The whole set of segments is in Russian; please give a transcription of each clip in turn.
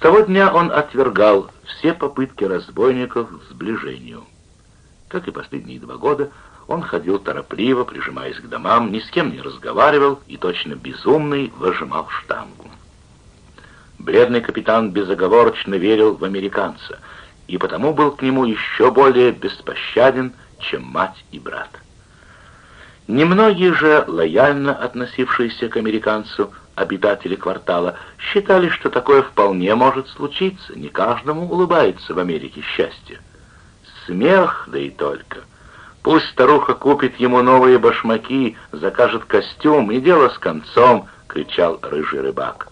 того дня он отвергал все попытки разбойников к сближению. Как и последние два года, он ходил торопливо, прижимаясь к домам, ни с кем не разговаривал и точно безумный выжимал штангу. Бледный капитан безоговорочно верил в американца, и потому был к нему еще более беспощаден, чем мать и брат. Немногие же, лояльно относившиеся к американцу, обитатели квартала, считали, что такое вполне может случиться, не каждому улыбается в Америке счастье. Смех, да и только. Пусть старуха купит ему новые башмаки, закажет костюм, и дело с концом, кричал рыжий рыбак.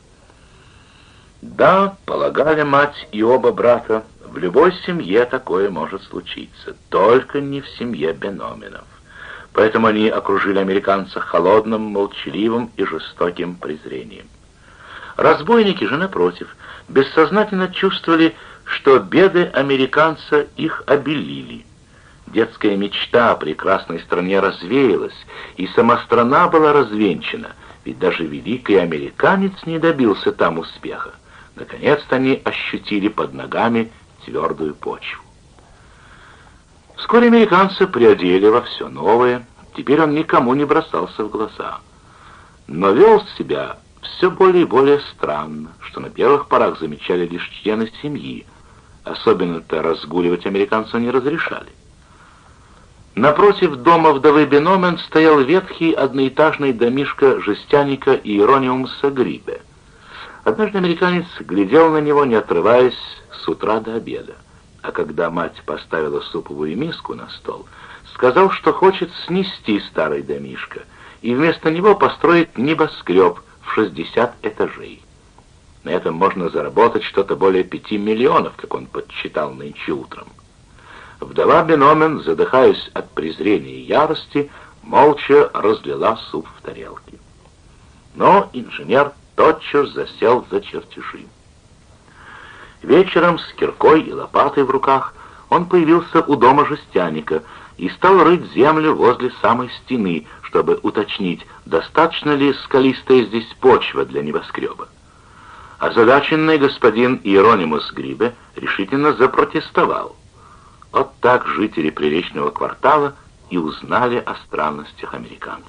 Да, полагали мать и оба брата, в любой семье такое может случиться, только не в семье Беноминов поэтому они окружили американца холодным, молчаливым и жестоким презрением. Разбойники же, напротив, бессознательно чувствовали, что беды американца их обелили. Детская мечта о прекрасной стране развеялась, и сама страна была развенчана, ведь даже великий американец не добился там успеха. Наконец-то они ощутили под ногами твердую почву. Вскоре американцы приодели во все новое, теперь он никому не бросался в глаза. Но вел себя все более и более странно, что на первых порах замечали лишь члены семьи, особенно-то разгуливать американцу не разрешали. Напротив дома вдовы Беномен стоял ветхий одноэтажный домишко жестяника Иерониумса Грибе. Однажды американец глядел на него, не отрываясь, с утра до обеда а когда мать поставила суповую миску на стол, сказал, что хочет снести старый домишко и вместо него построить небоскреб в 60 этажей. На этом можно заработать что-то более пяти миллионов, как он подсчитал нынче утром. Вдова Беномен, задыхаясь от презрения и ярости, молча разлила суп в тарелке. Но инженер тотчас засел за чертежи. Вечером с киркой и лопатой в руках он появился у дома жестяника и стал рыть землю возле самой стены, чтобы уточнить, достаточно ли скалистая здесь почва для небоскреба. Озадаченный господин Иеронимус Грибе решительно запротестовал. Вот так жители приречного квартала и узнали о странностях американца.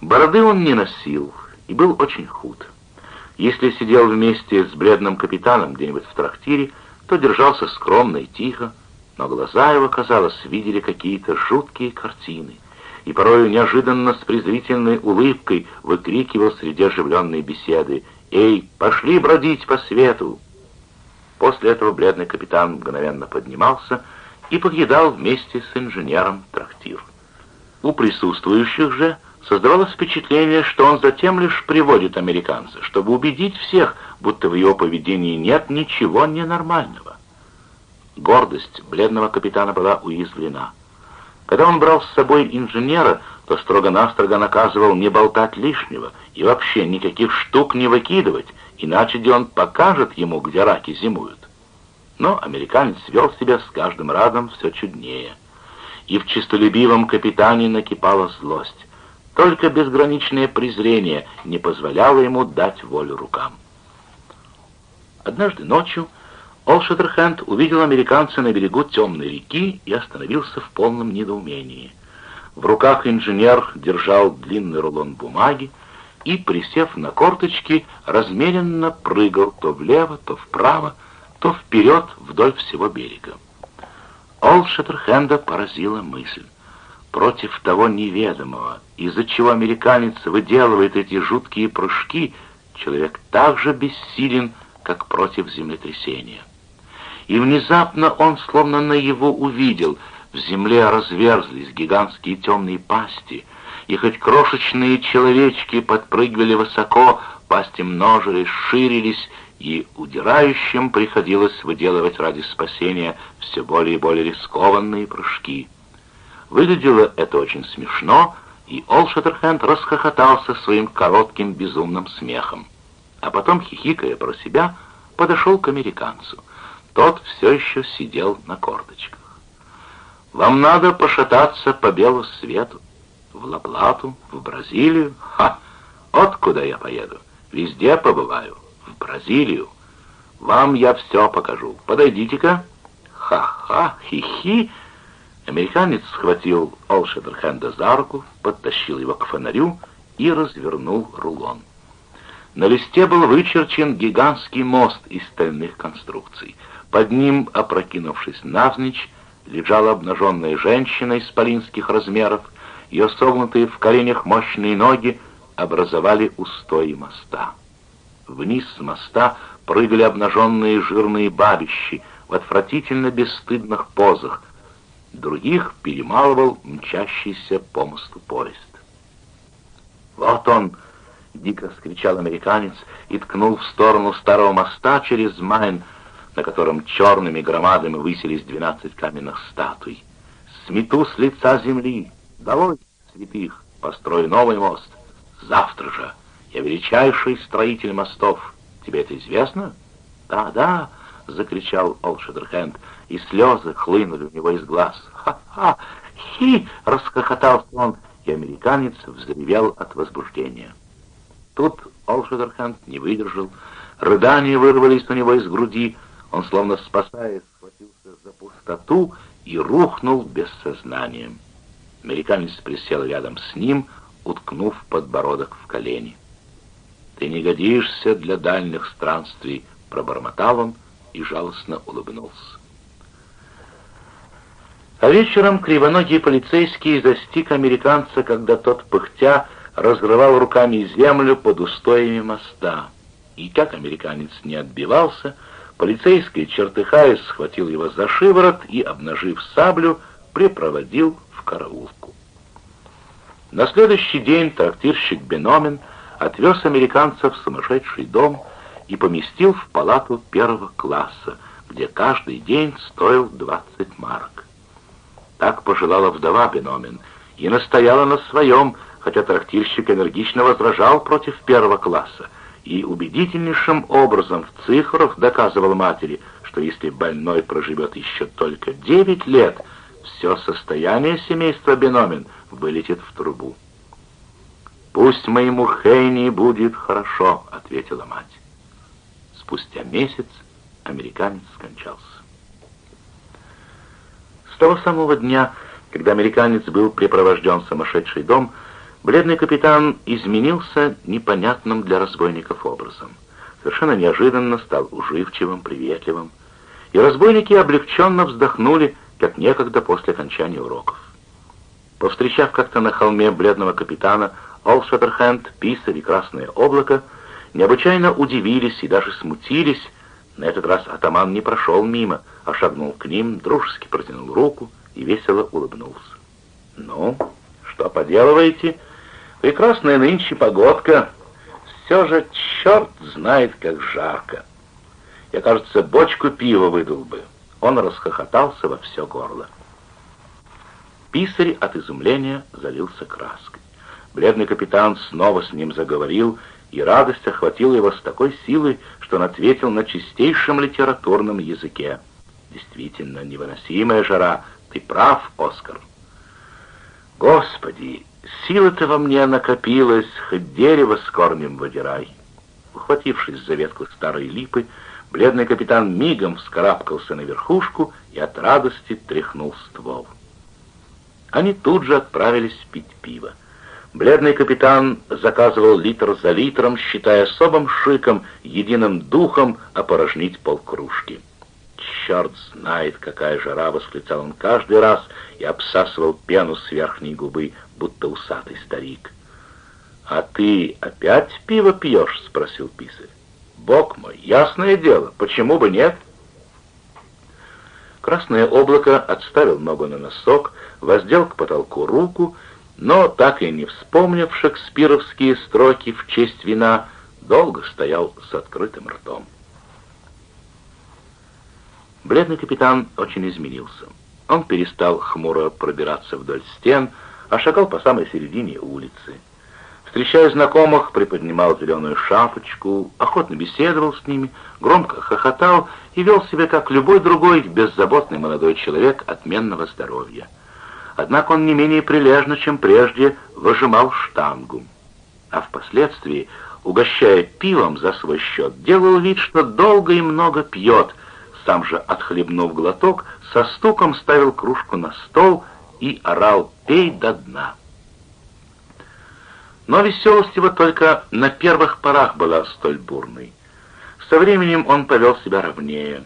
Бороды он не носил и был очень худ. Если сидел вместе с бледным капитаном где-нибудь в трактире, то держался скромно и тихо, но глаза его, казалось, видели какие-то жуткие картины, и порою неожиданно с презрительной улыбкой выкрикивал среди оживленной беседы «Эй, пошли бродить по свету!» После этого бледный капитан мгновенно поднимался и покидал вместе с инженером трактир. У присутствующих же Создавалось впечатление, что он затем лишь приводит американца, чтобы убедить всех, будто в его поведении нет ничего ненормального. Гордость бледного капитана была уязвлена. Когда он брал с собой инженера, то строго-настрого наказывал не болтать лишнего и вообще никаких штук не выкидывать, иначе он покажет ему, где раки зимуют. Но американец вел себя с каждым разом все чуднее. И в честолюбивом капитане накипала злость. Только безграничное презрение не позволяло ему дать волю рукам. Однажды ночью Олшеттерхенд увидел американца на берегу темной реки и остановился в полном недоумении. В руках инженер держал длинный рулон бумаги и, присев на корточки, размеренно прыгал то влево, то вправо, то вперед вдоль всего берега. Олшеттерхенда поразила мысль против того неведомого, из-за чего американец выделывает эти жуткие прыжки, человек так же бессилен, как против землетрясения. И внезапно он словно на его увидел, в земле разверзлись гигантские темные пасти, и хоть крошечные человечки подпрыгивали высоко, пасти множились, ширились, и удирающим приходилось выделывать ради спасения все более и более рискованные прыжки. Выглядело это очень смешно, и Ол Шаттерхенд расхохотался своим коротким безумным смехом. А потом, хихикая про себя, подошел к американцу. Тот все еще сидел на корточках. «Вам надо пошататься по белу свету. В Лаплату, в Бразилию? Ха! Куда я поеду. Везде побываю. В Бразилию. Вам я все покажу. Подойдите-ка. Ха-ха, хи-хи. Американец схватил Олшедерхенда за руку, подтащил его к фонарю и развернул рулон. На листе был вычерчен гигантский мост из стальных конструкций. Под ним, опрокинувшись навзничь, лежала обнаженная женщина исполинских размеров, ее согнутые в коленях мощные ноги образовали устои моста. Вниз с моста прыгали обнаженные жирные бабищи в отвратительно бесстыдных позах, других перемалывал мчащийся по мосту поезд. «Вот он!» — дико скричал американец и ткнул в сторону старого моста через Майн, на котором черными громадами высились двенадцать каменных статуй. «Смету с лица земли! Долой святых! Построй новый мост! Завтра же! Я величайший строитель мостов! Тебе это известно?» «Да, да!» — закричал Олшедерхенд, и слезы хлынули у него из глаз. «Ха-ха! Хи!» — расхохотался он, и американец взревел от возбуждения. Тут Олшедерхенд не выдержал, рыдания вырвались у него из груди, он, словно спасаясь, схватился за пустоту и рухнул без сознания. Американец присел рядом с ним, уткнув подбородок в колени. «Ты не годишься для дальних странствий», — пробормотал он и жалостно улыбнулся. А вечером кривоногий полицейский застиг американца, когда тот, пыхтя, разрывал руками землю под устоями моста. И как американец не отбивался, — Полицейский, чертыхаясь, схватил его за шиворот и, обнажив саблю, припроводил в караулку. На следующий день трактирщик Беномин отвез американца в сумасшедший дом и поместил в палату первого класса, где каждый день стоил 20 марок. Так пожелала вдова Беномин и настояла на своем, хотя трактирщик энергично возражал против первого класса, и убедительнейшим образом в цифрах доказывал матери, что если больной проживет еще только 9 лет, все состояние семейства Беномен вылетит в трубу. «Пусть моему Хейни будет хорошо», — ответила мать. Спустя месяц американец скончался. Того самого дня, когда американец был припровожден в сумасшедший дом, Бледный капитан изменился непонятным для разбойников образом. Совершенно неожиданно стал уживчивым, приветливым. И разбойники облегченно вздохнули, как некогда после окончания уроков. Повстречав как-то на холме бледного капитана Олшеттерхенд, Писарь и Красное Облако, необычайно удивились и даже смутились. На этот раз атаман не прошел мимо, а шагнул к ним, дружески протянул руку и весело улыбнулся. «Ну, что поделываете?» Прекрасная нынче погодка. Все же черт знает, как жарко. Я, кажется, бочку пива выдал бы. Он расхохотался во все горло. Писарь от изумления залился краской. Бледный капитан снова с ним заговорил, и радость охватила его с такой силой, что он ответил на чистейшем литературном языке. «Действительно, невыносимая жара. Ты прав, Оскар». «Господи, Сила-то во мне накопилась, хоть дерево с корнем выдирай. Ухватившись за ветку старой липы, бледный капитан мигом вскарабкался на верхушку и от радости тряхнул ствол. Они тут же отправились пить пиво. Бледный капитан заказывал литр за литром, считая особым шиком, единым духом опорожнить полкружки. «Черт знает, какая жара!» — восклицал он каждый раз и обсасывал пену с верхней губы, будто усатый старик. «А ты опять пиво пьешь?» — спросил писарь. «Бог мой, ясное дело, почему бы нет?» Красное облако отставил ногу на носок, воздел к потолку руку, но, так и не вспомнив шекспировские строки в честь вина, долго стоял с открытым ртом. Бледный капитан очень изменился. Он перестал хмуро пробираться вдоль стен, а шагал по самой середине улицы. Встречая знакомых, приподнимал зеленую шапочку, охотно беседовал с ними, громко хохотал и вел себя, как любой другой беззаботный молодой человек отменного здоровья. Однако он не менее прилежно, чем прежде, выжимал штангу. А впоследствии угощая пивом за свой счет, делал вид, что долго и много пьет, сам же, отхлебнув глоток, со стуком ставил кружку на стол и орал «пей до дна». Но веселость его только на первых порах была столь бурной. Со временем он повел себя ровнее.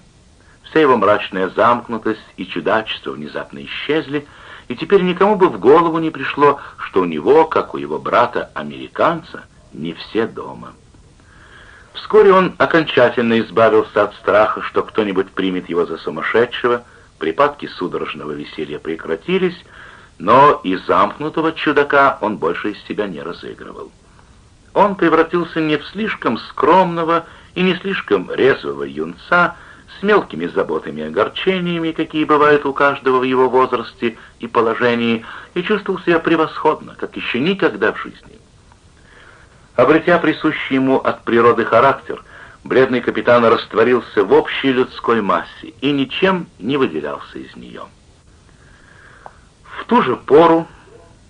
Вся его мрачная замкнутость и чудачество внезапно исчезли, и теперь никому бы в голову не пришло, что у него, как у его брата-американца, не все дома. Вскоре он окончательно избавился от страха, что кто-нибудь примет его за сумасшедшего, припадки судорожного веселья прекратились, но и замкнутого чудака он больше из себя не разыгрывал. Он превратился не в слишком скромного и не слишком резвого юнца с мелкими заботами и огорчениями, какие бывают у каждого в его возрасте и положении, и чувствовал себя превосходно, как еще никогда в жизни. Обретя присущий ему от природы характер, бледный капитан растворился в общей людской массе и ничем не выделялся из нее. В ту же пору,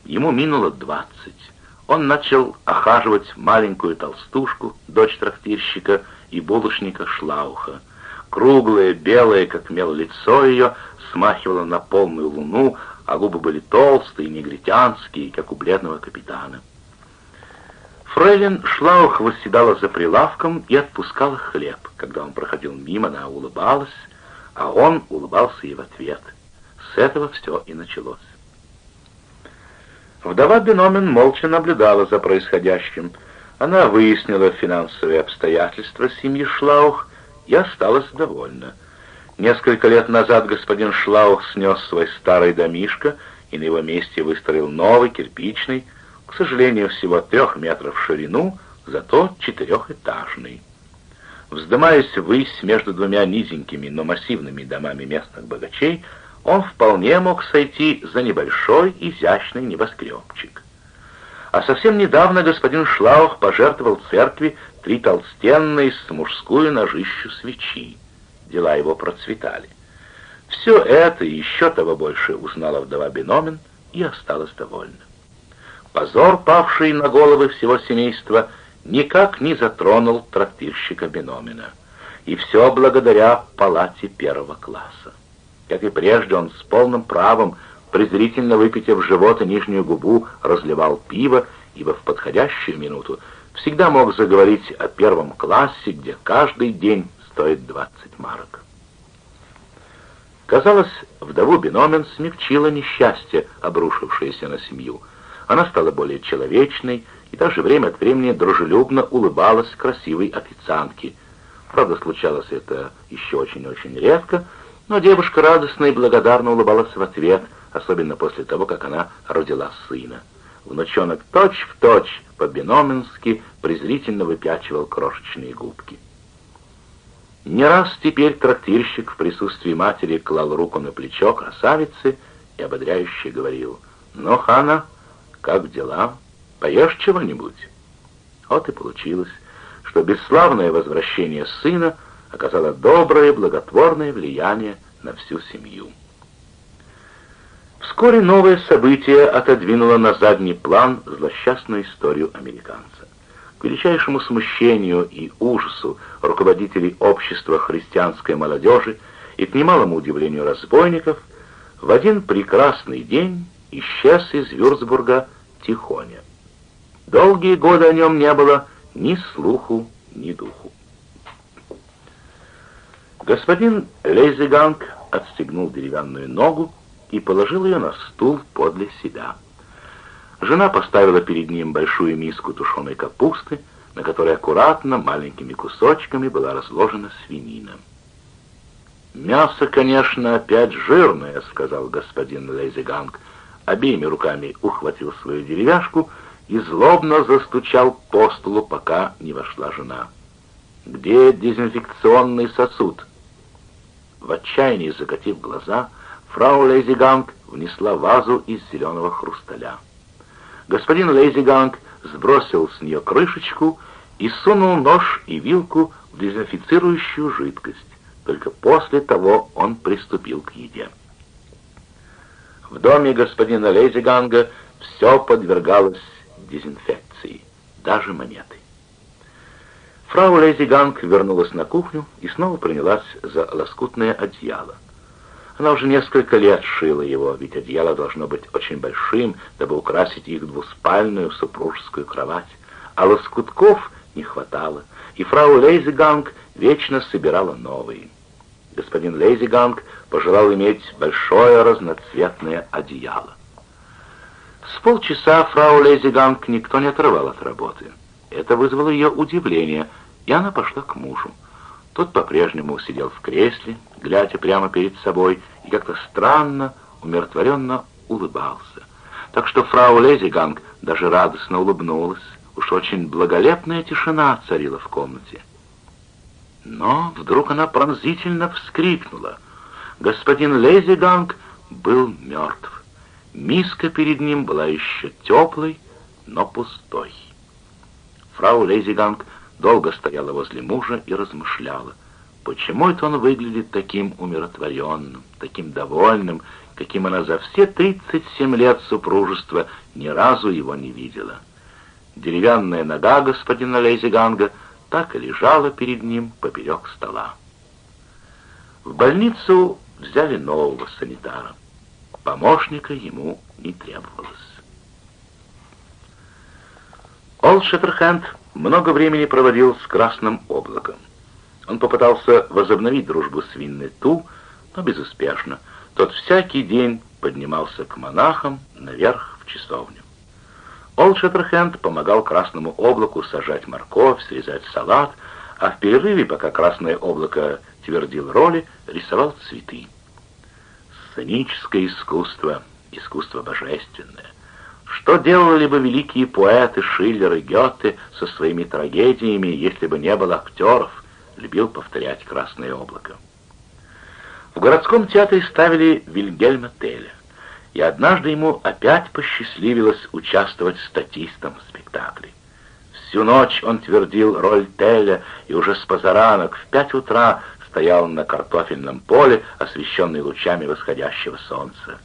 ему минуло двадцать, он начал охаживать маленькую толстушку, дочь трактирщика и булочника Шлауха. Круглое, белое, как мел лицо ее, смахивало на полную луну, а губы были толстые, негритянские, как у бледного капитана. Фрейлин Шлаух восседала за прилавком и отпускала хлеб. Когда он проходил мимо, она улыбалась, а он улыбался ей в ответ. С этого все и началось. Вдова Биномен молча наблюдала за происходящим. Она выяснила финансовые обстоятельства семьи Шлаух и осталась довольна. Несколько лет назад господин Шлаух снес свой старый домишко и на его месте выстроил новый, кирпичный, к сожалению, всего трех метров в ширину, зато четырехэтажный. Вздымаясь ввысь между двумя низенькими, но массивными домами местных богачей, он вполне мог сойти за небольшой изящный небоскребчик. А совсем недавно господин Шлаух пожертвовал церкви три толстенные с мужскую ножищу свечи. Дела его процветали. Все это и еще того больше узнала вдова Беномен и осталась довольна. Позор, павший на головы всего семейства, никак не затронул трактирщика Беномина. И все благодаря палате первого класса. Как и прежде, он с полным правом, презрительно выпитив живот и нижнюю губу, разливал пиво, ибо в подходящую минуту всегда мог заговорить о первом классе, где каждый день стоит 20 марок. Казалось, вдову Биномен смягчило несчастье, обрушившееся на семью. Она стала более человечной и даже время от времени дружелюбно улыбалась красивой официантке. Правда, случалось это еще очень-очень редко, но девушка радостно и благодарно улыбалась в ответ, особенно после того, как она родила сына. Внучонок точь-в-точь по-биноменски презрительно выпячивал крошечные губки. Не раз теперь трактирщик в присутствии матери клал руку на плечо красавицы и ободряюще говорил, «Ну, Хана, как дела? Поешь чего-нибудь?» Вот и получилось, что бесславное возвращение сына — оказала доброе, благотворное влияние на всю семью. Вскоре новое событие отодвинуло на задний план злосчастную историю американца. К величайшему смущению и ужасу руководителей общества христианской молодежи и к немалому удивлению разбойников, в один прекрасный день исчез из Вюрцбурга Тихоня. Долгие годы о нем не было ни слуху, ни духу. Господин Лейзиганг отстегнул деревянную ногу и положил ее на стул подле себя. Жена поставила перед ним большую миску тушеной капусты, на которой аккуратно маленькими кусочками была разложена свинина. «Мясо, конечно, опять жирное», — сказал господин Лейзиганг. Обеими руками ухватил свою деревяшку и злобно застучал по столу, пока не вошла жена. «Где дезинфекционный сосуд?» В отчаянии закатив глаза, фрау Лейзиганг внесла вазу из зеленого хрусталя. Господин Лейзиганг сбросил с нее крышечку и сунул нож и вилку в дезинфицирующую жидкость. Только после того он приступил к еде. В доме господина Лейзиганга все подвергалось дезинфекции, даже монеты. Фрау Лейзиганг вернулась на кухню и снова принялась за лоскутное одеяло. Она уже несколько лет шила его, ведь одеяло должно быть очень большим, дабы украсить их двуспальную супружескую кровать. А лоскутков не хватало, и фрау Лейзиганг вечно собирала новые. Господин Лейзиганг пожелал иметь большое разноцветное одеяло. С полчаса фрау Лейзиганг никто не отрывал от работы. Это вызвало ее удивление, и она пошла к мужу. Тот по-прежнему сидел в кресле, глядя прямо перед собой, и как-то странно, умиротворенно улыбался. Так что фрау Лезиганг даже радостно улыбнулась. Уж очень благолепная тишина царила в комнате. Но вдруг она пронзительно вскрикнула. Господин Лезиганг был мертв. Миска перед ним была еще теплой, но пустой. Фрау Лейзиганг долго стояла возле мужа и размышляла, почему это он выглядит таким умиротворенным, таким довольным, каким она за все 37 лет супружества ни разу его не видела. Деревянная нога господина Лейзиганга так и лежала перед ним поперек стола. В больницу взяли нового санитара. Помощника ему не требовалось. Олд Шеттерхенд много времени проводил с Красным облаком. Он попытался возобновить дружбу с Виннету, но безуспешно. Тот всякий день поднимался к монахам наверх в часовню. Олд Шеттерхенд помогал Красному облаку сажать морковь, срезать салат, а в перерыве, пока Красное облако твердил роли, рисовал цветы. Сценическое искусство, искусство божественное. Что делали бы великие поэты Шиллер и Гёте со своими трагедиями, если бы не было актеров, любил повторять «Красное облако». В городском театре ставили Вильгельма Теля, и однажды ему опять посчастливилось участвовать статистом в спектакле. Всю ночь он твердил роль Теля, и уже с позаранок в пять утра стоял на картофельном поле, освещенный лучами восходящего солнца.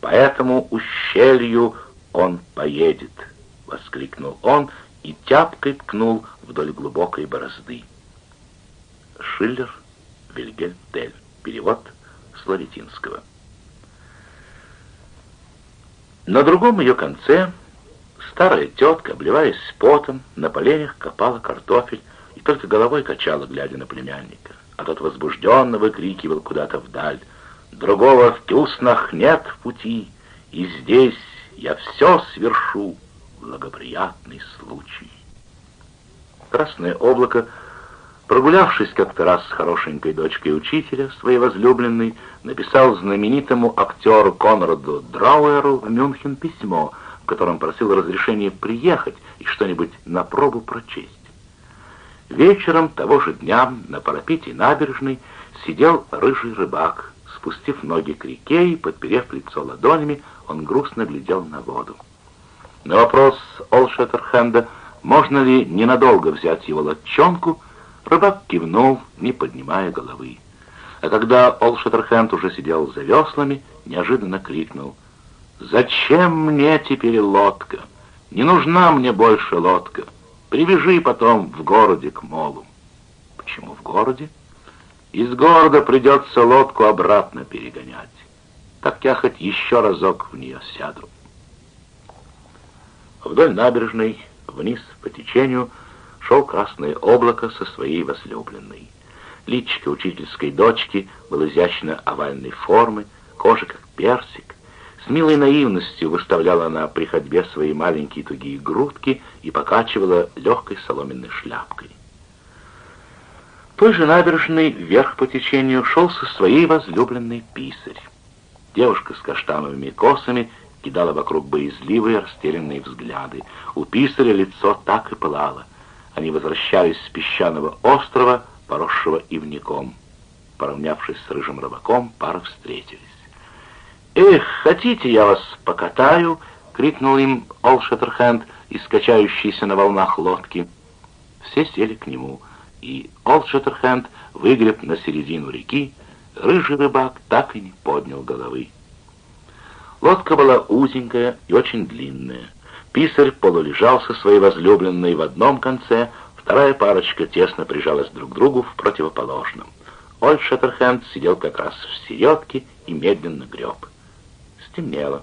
По этому ущелью он поедет!» — воскликнул он и тяпкой ткнул вдоль глубокой борозды. Шиллер, Вильгельм Тель. Перевод с лавитинского. На другом ее конце старая тетка, обливаясь потом, на поленях копала картофель и только головой качала, глядя на племянника. А тот возбужденно выкрикивал куда-то вдаль. «Другого в Тюснах нет в пути, и здесь я все свершу, благоприятный случай. Красное облако, прогулявшись как-то раз с хорошенькой дочкой учителя, своей возлюбленной, написал знаменитому актеру Конраду Драуэру в Мюнхен письмо, в котором просил разрешения приехать и что-нибудь на пробу прочесть. Вечером того же дня на парапете набережной сидел рыжий рыбак, спустив ноги к реке и подперев лицо ладонями, он грустно глядел на воду. На вопрос Олшеттерхенда, можно ли ненадолго взять его лодчонку, рыбак кивнул, не поднимая головы. А когда Олшеттерхенд уже сидел за веслами, неожиданно крикнул «Зачем мне теперь лодка? Не нужна мне больше лодка. Привяжи потом в городе к молу». «Почему в городе?» «Из города придется лодку обратно перегонять» так я хоть еще разок в нее сяду. Вдоль набережной, вниз по течению, шел красное облако со своей возлюбленной. Личико учительской дочки было изящно овальной формы, кожа как персик. С милой наивностью выставляла она при ходьбе свои маленькие тугие грудки и покачивала легкой соломенной шляпкой. Той же набережной вверх по течению шел со своей возлюбленной писарь. Девушка с каштановыми косами кидала вокруг боязливые растерянные взгляды. У писаря лицо так и пылало. Они возвращались с песчаного острова, поросшего ивником. Поравнявшись с рыжим рыбаком, пары встретились. «Эх, хотите, я вас покатаю?» — крикнул им Ол Шеттерхенд, искачающийся на волнах лодки. Все сели к нему, и Ол Шеттерхенд выгреб на середину реки, Рыжий рыбак так и не поднял головы. Лодка была узенькая и очень длинная. Писарь полулежал со своей возлюбленной в одном конце, Вторая парочка тесно прижалась друг к другу в противоположном. Ольд Шеттерхенд сидел как раз в середке и медленно греб. Стемнело.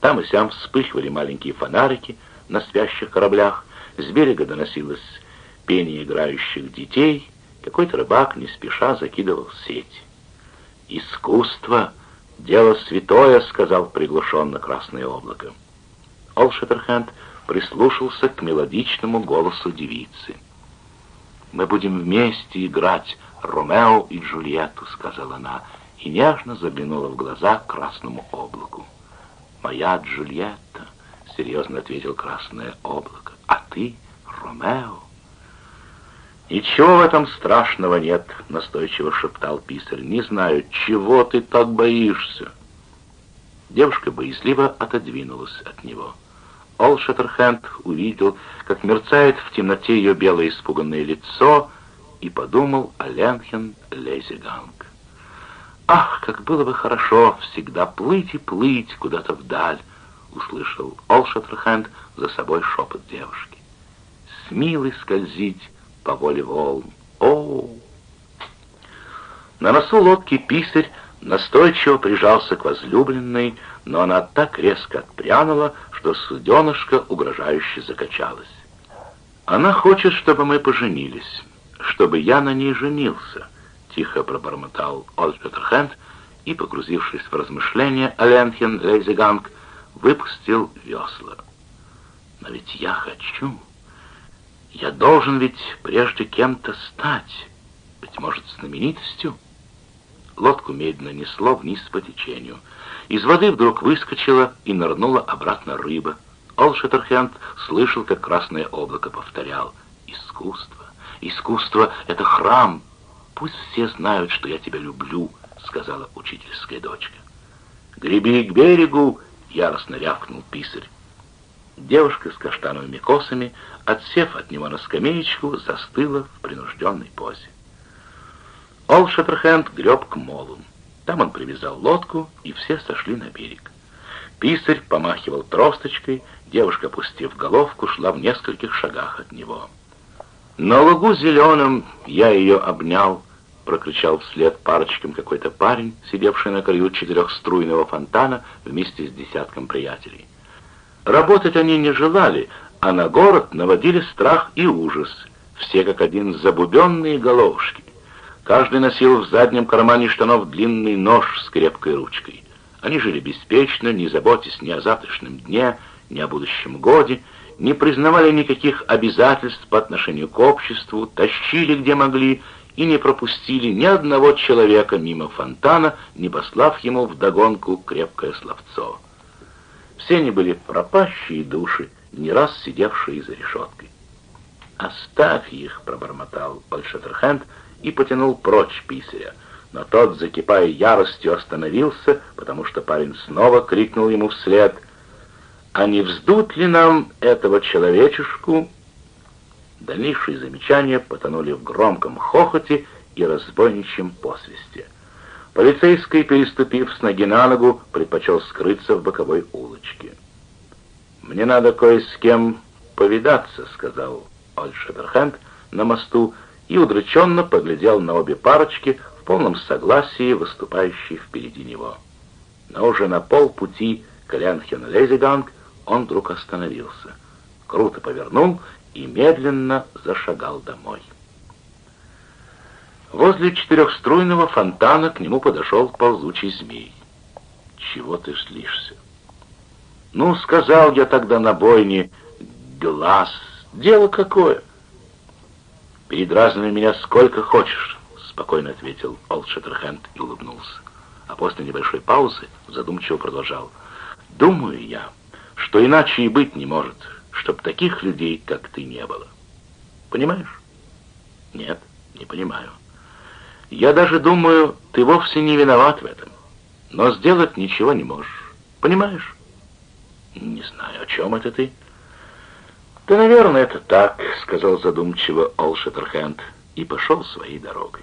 Там и сям вспыхивали маленькие фонарики на спящих кораблях, с берега доносилось пение играющих детей, какой-то рыбак не спеша закидывал сеть. «Искусство — дело святое», — сказал приглушенно красное облако. Ол Шеттерхенд прислушался к мелодичному голосу девицы. «Мы будем вместе играть Ромео и Джульетту», — сказала она, и нежно заглянула в глаза красному облаку. «Моя Джульетта», — серьезно ответил красное облако, — «а ты, Ромео». «Ничего в этом страшного нет», — настойчиво шептал писарь. «Не знаю, чего ты так боишься?» Девушка боязливо отодвинулась от него. Ол Шеттерхенд увидел, как мерцает в темноте ее белое испуганное лицо, и подумал о Ленхен Лезиганг. «Ах, как было бы хорошо всегда плыть и плыть куда-то вдаль!» — услышал Ол Шеттерхенд за собой шепот девушки. «С милой скользить по воле волн. О! На носу лодки писарь настойчиво прижался к возлюбленной, но она так резко отпрянула, что суденышко угрожающе закачалось. «Она хочет, чтобы мы поженились, чтобы я на ней женился», — тихо пробормотал Олшеттерхенд и, погрузившись в размышления, Аленхен Лейзиганг выпустил весла. «Но ведь я хочу...» Я должен ведь прежде кем-то стать, быть может, знаменитостью. Лодку медленно несло вниз по течению. Из воды вдруг выскочила и нырнула обратно рыба. Олшеттерхенд слышал, как красное облако повторял «Искусство! Искусство — это храм! Пусть все знают, что я тебя люблю», — сказала учительская дочка. «Греби к берегу!» — яростно рявкнул писарь. Девушка с каштановыми косами, отсев от него на скамеечку, застыла в принужденной позе. Ол Шеттерхенд греб к молу. Там он привязал лодку, и все сошли на берег. Писарь помахивал тросточкой, девушка, пустив головку, шла в нескольких шагах от него. «На лугу зеленом я ее обнял», — прокричал вслед парочкам какой-то парень, сидевший на краю четырехструйного фонтана вместе с десятком приятелей. Работать они не желали, а на город наводили страх и ужас. Все как один забубенные головушки. Каждый носил в заднем кармане штанов длинный нож с крепкой ручкой. Они жили беспечно, не заботясь ни о завтрашнем дне, ни о будущем годе, не признавали никаких обязательств по отношению к обществу, тащили где могли и не пропустили ни одного человека мимо фонтана, не послав ему вдогонку крепкое словцо. Все они были пропащие души, не раз сидевшие за решеткой. «Оставь их!» — пробормотал Ольшеттерхенд и потянул прочь писаря. Но тот, закипая яростью, остановился, потому что парень снова крикнул ему вслед. «А не вздут ли нам этого человечешку?» Дальнейшие замечания потонули в громком хохоте и разбойничьем посвисте. Полицейский, переступив с ноги на ногу, предпочел скрыться в боковой улочке. «Мне надо кое с кем повидаться», — сказал Олшеттерхенд на мосту и удрученно поглядел на обе парочки в полном согласии, выступающие впереди него. Но уже на полпути к Ленхен-Лезиганг он вдруг остановился, круто повернул и медленно зашагал домой. Возле четырехструйного фонтана к нему подошел ползучий змей. «Чего ты злишься?» «Ну, сказал я тогда на бойне, глаз, дело какое!» «Передразнивай меня сколько хочешь», — спокойно ответил Олд Шеттерхенд и улыбнулся. А после небольшой паузы задумчиво продолжал. «Думаю я, что иначе и быть не может, чтоб таких людей, как ты, не было. Понимаешь?» «Нет, не понимаю». Я даже думаю, ты вовсе не виноват в этом. Но сделать ничего не можешь. Понимаешь? Не знаю, о чем это ты. Да, наверное, это так, сказал задумчиво Олшеттерхенд и пошел своей дорогой.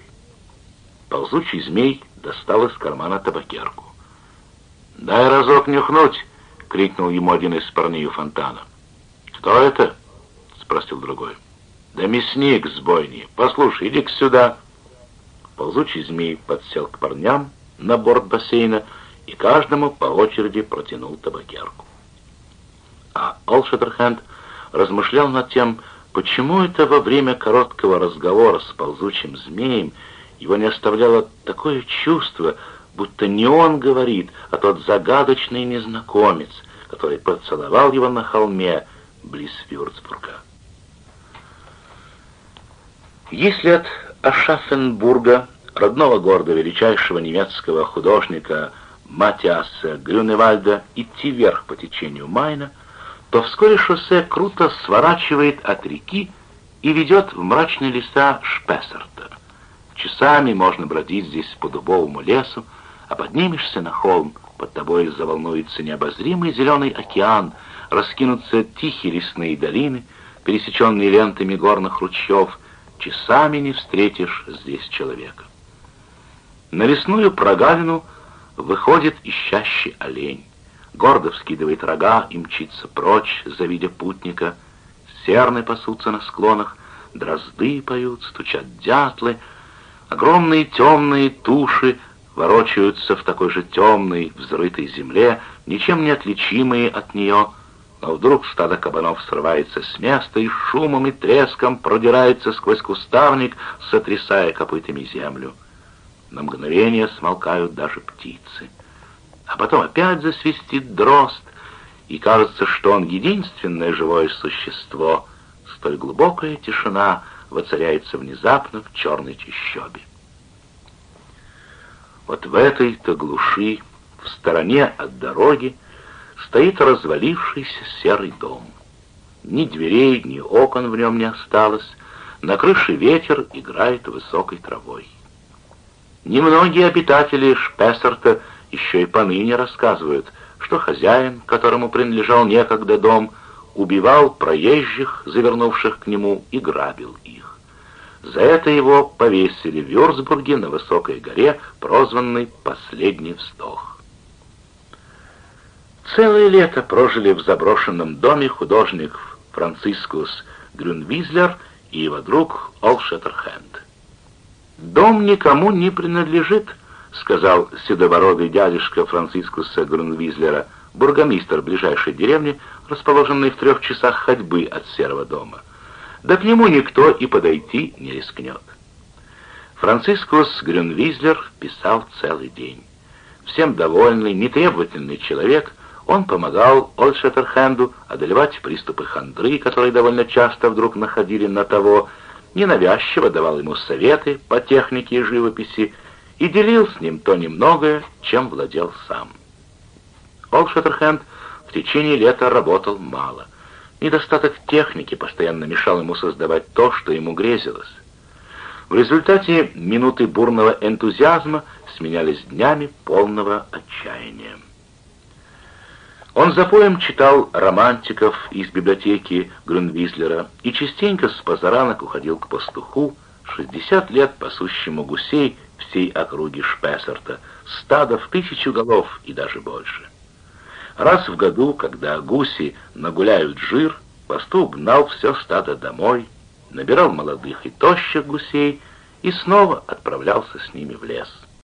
Ползучий змей достал из кармана табакерку. «Дай разок нюхнуть!» — крикнул ему один из парней у фонтана. «Кто это?» — спросил другой. «Да мясник сбойни, послушай, иди-ка сюда!» Ползучий змей подсел к парням на борт бассейна и каждому по очереди протянул табакерку. А Олшеттерхенд размышлял над тем, почему это во время короткого разговора с ползучим змеем его не оставляло такое чувство, будто не он говорит, а тот загадочный незнакомец, который поцеловал его на холме близ Вюрцбурга. Если от Ашафенбурга, родного города величайшего немецкого художника Матиаса Грюневальда, идти вверх по течению Майна, то вскоре шоссе круто сворачивает от реки и ведет в мрачные леса Шпессерта. Часами можно бродить здесь по дубовому лесу, а поднимешься на холм, под тобой заволнуется необозримый зеленый океан, раскинутся тихие лесные долины, пересеченные лентами горных ручьев, часами не встретишь здесь человека. На лесную прогалину выходит ищащий олень, гордо вскидывает рога и мчится прочь, завидя путника. Серны пасутся на склонах, дрозды поют, стучат дятлы, огромные темные туши ворочаются в такой же темной, взрытой земле, ничем не отличимые от нее, но вдруг стадо кабанов срывается с места и шумом и треском продирается сквозь кустарник, сотрясая копытами землю. На мгновение смолкают даже птицы. А потом опять засвистит дрозд, и кажется, что он единственное живое существо. Столь глубокая тишина воцаряется внезапно в черной чащобе. Вот в этой-то глуши, в стороне от дороги, стоит развалившийся серый дом. Ни дверей, ни окон в нем не осталось, на крыше ветер играет высокой травой. Немногие обитатели Шпессерта еще и поныне рассказывают, что хозяин, которому принадлежал некогда дом, убивал проезжих, завернувших к нему, и грабил их. За это его повесили в Вюрцбурге на высокой горе, прозванной «Последний вздох». Целое лето прожили в заброшенном доме художник Францискус Грюнвизлер и его друг Олшеттерхенд. «Дом никому не принадлежит», — сказал седобородый дядюшка Францискуса Грюнвизлера, бургомистр ближайшей деревни, расположенной в трех часах ходьбы от серого дома. Да к нему никто и подойти не рискнет. Францискус Грюнвизлер писал целый день. Всем довольный, нетребовательный человек — он помогал Ольшеттерхенду одолевать приступы хандры, которые довольно часто вдруг находили на того, ненавязчиво давал ему советы по технике и живописи и делил с ним то немногое, чем владел сам. Олшеттерхенд в течение лета работал мало. Недостаток техники постоянно мешал ему создавать то, что ему грезилось. В результате минуты бурного энтузиазма сменялись днями полного отчаяния. Он за поем читал романтиков из библиотеки Грюнвизлера и частенько с позаранок уходил к пастуху, 60 лет пасущему гусей всей округи Шпессерта, стадо в тысячу голов и даже больше. Раз в году, когда гуси нагуляют жир, пастух гнал все стадо домой, набирал молодых и тощих гусей и снова отправлялся с ними в лес.